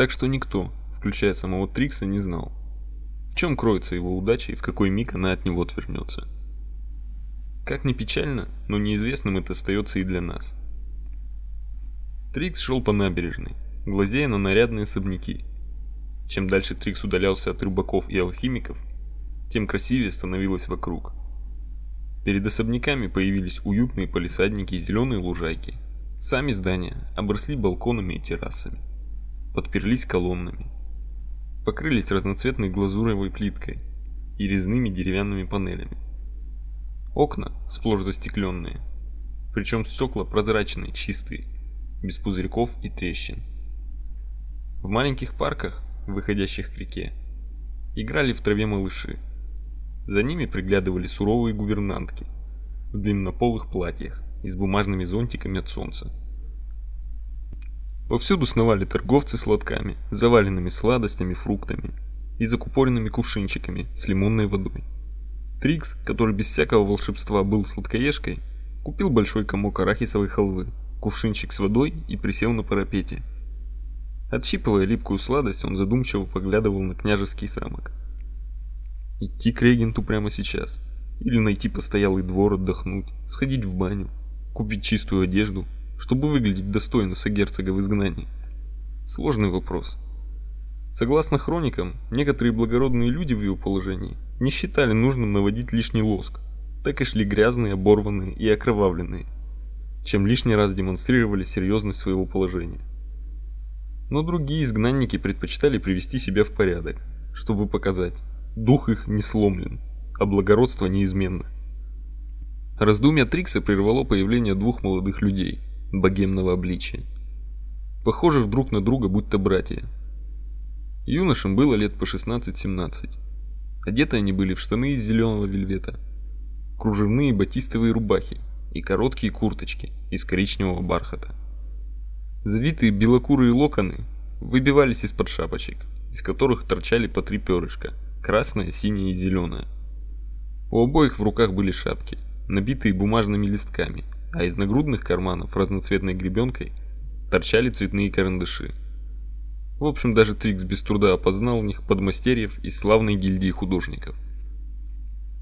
Так что никто, включая самого Трикса, не знал, в чем кроется его удача и в какой миг она от него отвернется. Как ни печально, но неизвестным это остается и для нас. Трикс шел по набережной, глазея на нарядные особняки. Чем дальше Трикс удалялся от рыбаков и алхимиков, тем красивее становилось вокруг. Перед особняками появились уютные палисадники и зеленые лужайки. Сами здания обросли балконами и террасами, подперлись колоннами, покрылись разноцветной глазуровой плиткой и резными деревянными панелями. Окна сплошь застекленные, причем стекла прозрачные, чистые, без пузырьков и трещин. В маленьких парках, выходящих к реке, играли в траве малыши. За ними приглядывали суровые гувернантки в длиннополых платьях и с бумажными зонтиками от солнца. Повсюду сновали торговцы с лотками, заваленными сладостями, фруктами и закупоренными кувшинчиками с лимонной водой. Трикс, который без всякого волшебства был сладкоежкой, купил большой комок арахисовой халвы, кувшинчик с водой и присел на парапете. Отщипывая липкую сладость, он задумчиво поглядывал на княжеский замок. Идти к регенту прямо сейчас. Или найти постоялый двор, отдохнуть, сходить в баню, купить чистую одежду, чтобы выглядеть достойно сагерцога в изгнании. Сложный вопрос. Согласно хроникам, некоторые благородные люди в его положении не считали нужным наводить лишний лоск, так и шли грязные, оборванные и окровавленные, чем лишний раз демонстрировали серьезность своего положения. Но другие изгнанники предпочитали привести себя в порядок, чтобы показать, Дух их не сломлен, а благородство неизменно. Раздумья Трикса прервало появление двух молодых людей богемного обличия, похожих друг на друга будто братья. Юношам было лет по 16-17. Одеты они были в штаны из зеленого вельвета, кружевные батистовые рубахи и короткие курточки из коричневого бархата. Завитые белокурые локоны выбивались из-под шапочек, из которых торчали по три перышка – красная, синяя и зеленая. У обоих в руках были шапки, набитые бумажными листками, а из нагрудных карманов разноцветной гребенкой торчали цветные карандаши. В общем, даже Трикс без труда опознал в них подмастерьев из славной гильдии художников.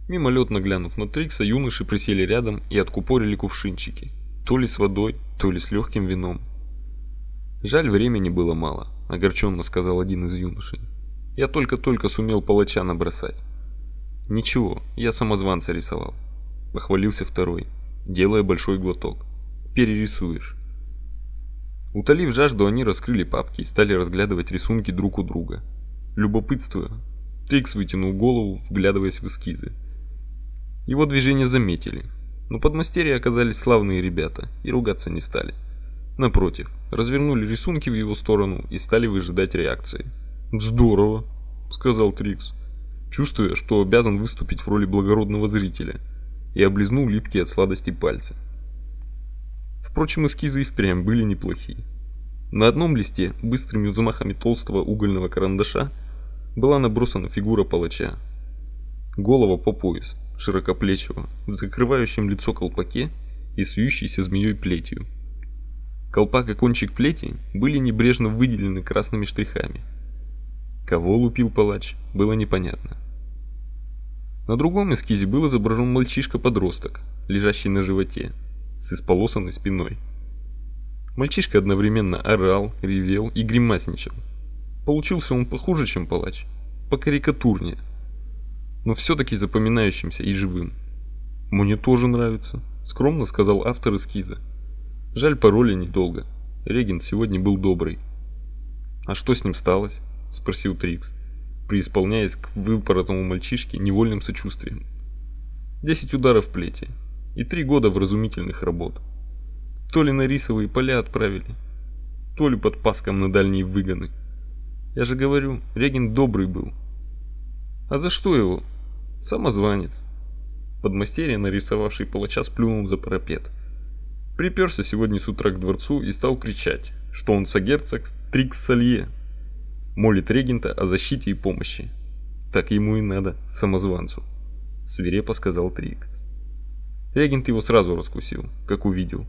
Мимолетно глянув на Трикса, юноши присели рядом и откупорили кувшинчики, то ли с водой, то ли с легким вином. Жаль, времени было мало, огорченно сказал один из юношей. Я только-только сумел палача набросать. Ничего, я самозванца рисовал. Похвалился второй, делая большой глоток. Перерисуешь. Утолив жажду, они раскрыли папки и стали разглядывать рисунки друг у друга. Любопытствуя, Трикс вытянул голову, вглядываясь в эскизы. Его движения заметили, но подмастерья оказались славные ребята и ругаться не стали. Напротив, развернули рисунки в его сторону и стали выжидать реакции. «Здорово», — сказал Трикс, чувствуя, что обязан выступить в роли благородного зрителя, и облизнул липкие от сладости пальцы. Впрочем, эскизы и впрямь были неплохие. На одном листе, быстрыми взмахами толстого угольного карандаша, была набросана фигура палача. Голова по пояс, широкоплечего, в закрывающем лицо колпаке и сующейся змеей плетью. Колпак и кончик плети были небрежно выделены красными штрихами – Кого лупил палач, было непонятно. На другом эскизе был изображен мальчишка-подросток, лежащий на животе, с исполосанной спиной. Мальчишка одновременно орал, ревел и гримасничал. Получился он похуже, чем палач, покарикатурнее, но все-таки запоминающимся и живым. «Мне тоже нравится», — скромно сказал автор эскиза. Жаль, пароля недолго. Регент сегодня был добрый. А что с ним сталось? — спросил Трикс, преисполняясь к выпоротому мальчишке невольным сочувствием. «Десять ударов плети и три года вразумительных работ. То ли на рисовые поля отправили, то ли под паском на дальние выгоны. Я же говорю, Регин добрый был. А за что его? Самозванец». Подмастерье, нарисовавший палача, сплюнул за парапет. Приперся сегодня с утра к дворцу и стал кричать, что он сагерцог Трикс Салье молит регента о защите и помощи. Так ему и надо, самозванцу, свирепо сказал Трик. Регент его сразу раскусил, как увидел.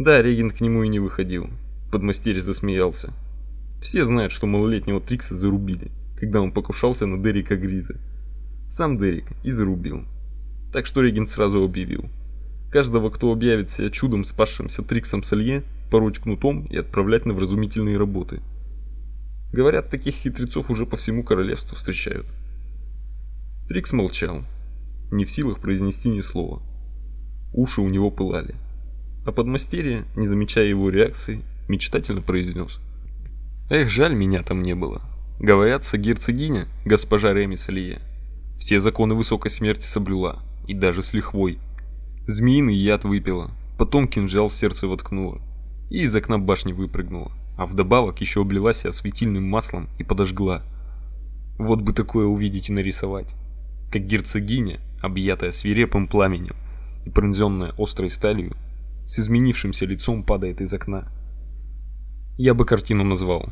Да, регент к нему и не выходил. Подмастерье засмеялся. Все знают, что малолетнего Трикса зарубили, когда он покушался на Дерека Гриза. Сам Дерек и зарубил. Так что регент сразу объявил. Каждого, кто объявит себя чудом спасшимся Триксом Салье, пороть кнутом и отправлять на вразумительные работы. Говорят, таких хитрецов уже по всему королевству встречают. Трикс молчал, не в силах произнести ни слова. Уши у него пылали. А подмастерье, не замечая его реакции, мечтательно произнес. «Эх, жаль, меня там не было. Говорят, герцогиня, госпожа Реми Салье, все законы высокой смерти соблюла, и даже с лихвой. Змеиный яд выпила, потом кинжал в сердце воткнула и из окна башни выпрыгнула, а вдобавок еще облила себя светильным маслом и подожгла. Вот бы такое увидеть и нарисовать. Как герцогиня, объятая свирепым пламенем и пронзенная острой сталью, с изменившимся лицом падает из окна. Я бы картину назвал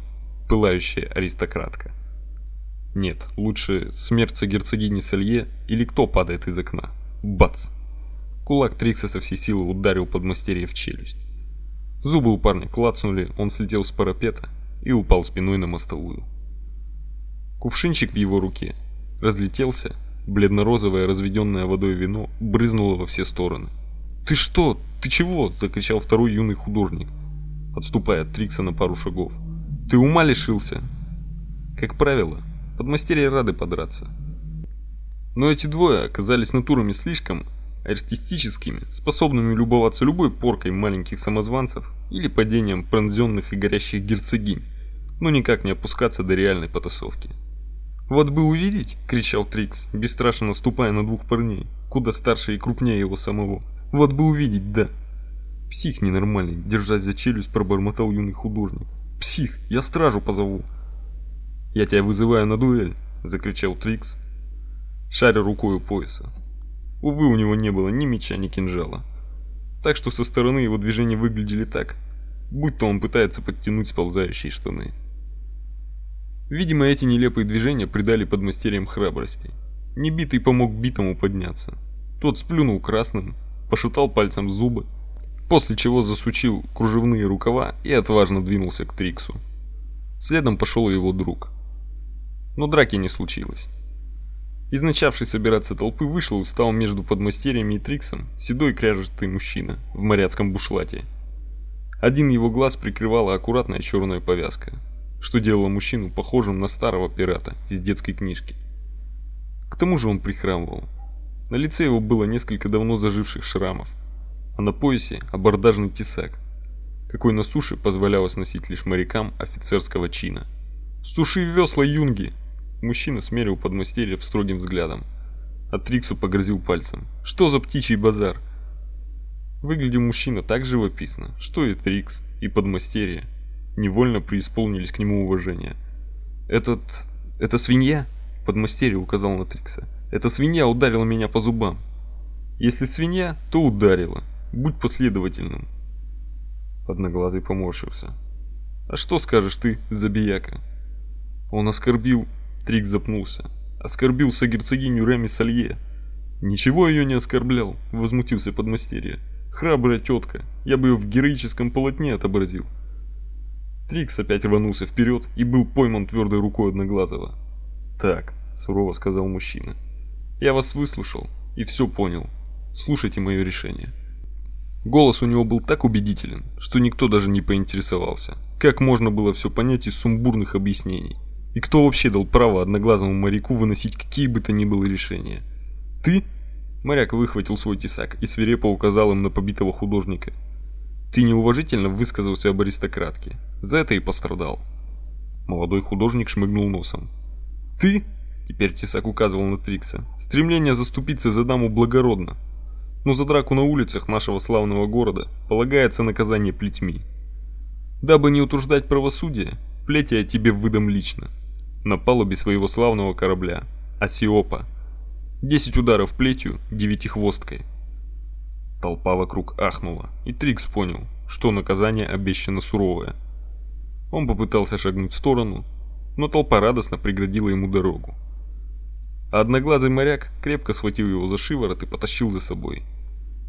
«Пылающая аристократка». Нет, лучше смерть герцогини Салье или кто падает из окна. Бац! Кулак Трикса со всей силы ударил подмастерье в челюсть. Зубы у парня клацнули, он слетел с парапета и упал спиной на мостовую. Кувшинчик в его руке разлетелся, бледно-розовое разведенное водой вино брызнуло во все стороны. «Ты что? Ты чего?» – закричал второй юный художник, отступая от Трикса на пару шагов. «Ты ума лишился?» Как правило, подмастерья рады подраться. Но эти двое оказались натурами слишком артистическими, способными любоваться любой поркой маленьких самозванцев или падением пронзенных и горящих герцогинь, но никак не опускаться до реальной потасовки. «Вот бы увидеть!» — кричал Трикс, бесстрашно наступая на двух парней, куда старше и крупнее его самого. «Вот бы увидеть, да!» «Псих ненормальный!» — держась за челюсть, пробормотал юный художник. «Псих! Я стражу позову!» «Я тебя вызываю на дуэль!» — закричал Трикс, шаря рукой у пояса. Увы, у него не было ни меча, ни кинжала. Так что со стороны его движения выглядели так, будто он пытается подтянуть сползающие штаны. Видимо, эти нелепые движения придали подмастерьям храбрости. Небитый помог битому подняться. Тот сплюнул красным, пошатал пальцем зубы, после чего засучил кружевные рукава и отважно двинулся к Триксу. Следом пошел его друг. Но драки не случилось. Из начавшей собираться толпы вышел и встал между подмастерьями и Триксом седой кряжестый мужчина в моряцком бушлате. Один его глаз прикрывала аккуратная черная повязка, что делало мужчину похожим на старого пирата из детской книжки. К тому же он прихрамывал. На лице его было несколько давно заживших шрамов, а на поясе абордажный тесак, какой на суше позволялось носить лишь морякам офицерского чина. «Суши весла, юнги!» Мужчина смерил подмастерья строгим взглядом. А Триксу погрозил пальцем. «Что за птичий базар?» Выглядел мужчина так живописно, что и Трикс, и подмастерье невольно преисполнились к нему уважения. «Этот... это свинья?» Подмастерье указал на Трикса. «Эта свинья ударила меня по зубам». «Если свинья, то ударила. Будь последовательным». Одноглазый поморщился. «А что скажешь ты, забияка?» Он оскорбил Трик запнулся. Оскорбился герцогиню Реми Салье. Ничего ее не оскорблял, возмутился подмастерье. Храбрая тетка, я бы ее в героическом полотне отобразил. Трикс опять рванулся вперед и был пойман твердой рукой Одноглазого. «Так», — сурово сказал мужчина, — «я вас выслушал и все понял. Слушайте мое решение». Голос у него был так убедителен, что никто даже не поинтересовался, как можно было все понять из сумбурных объяснений. И кто вообще дал право одноглазому моряку выносить какие бы то ни было решения? Ты? Моряк выхватил свой тесак и свирепо указал им на побитого художника. Ты неуважительно высказался об аристократке. За это и пострадал. Молодой художник шмыгнул носом. Ты? Теперь тесак указывал на Трикса. Стремление заступиться за даму благородно. Но за драку на улицах нашего славного города полагается наказание плетьми. Дабы не утруждать правосудие, плети я тебе выдам лично на палубе своего славного корабля Осиопа. Десять ударов плетью девятихвосткой. Толпа вокруг ахнула, и Трикс понял, что наказание обещано суровое. Он попытался шагнуть в сторону, но толпа радостно преградила ему дорогу. А одноглазый моряк крепко схватил его за шиворот и потащил за собой.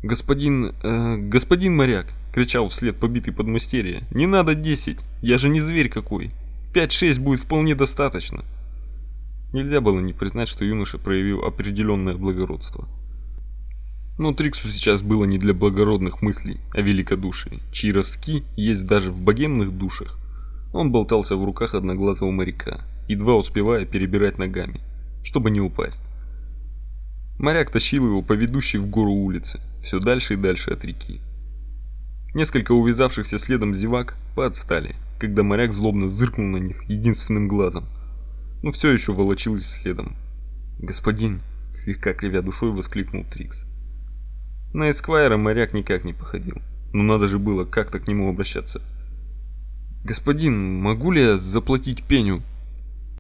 «Господин... Э, господин моряк!» — кричал вслед побитый подмастерье. «Не надо десять! Я же не зверь какой!» 5-6 будет вполне достаточно. Нельзя было не признать, что юноша проявил определенное благородство. Но Триксу сейчас было не для благородных мыслей о великодушии, чьи ростки есть даже в богемных душах. Он болтался в руках одноглазого моряка, едва успевая перебирать ногами, чтобы не упасть. Моряк тащил его по ведущей в гору улице, все дальше и дальше от реки. Несколько увязавшихся следом зевак поотстали, когда моряк злобно зыркнул на них единственным глазом, но все еще волочились следом. «Господин!» — слегка кривя душой воскликнул Трикс. На Эсквайра моряк никак не походил, но надо же было как-то к нему обращаться. «Господин, могу ли я заплатить пеню?»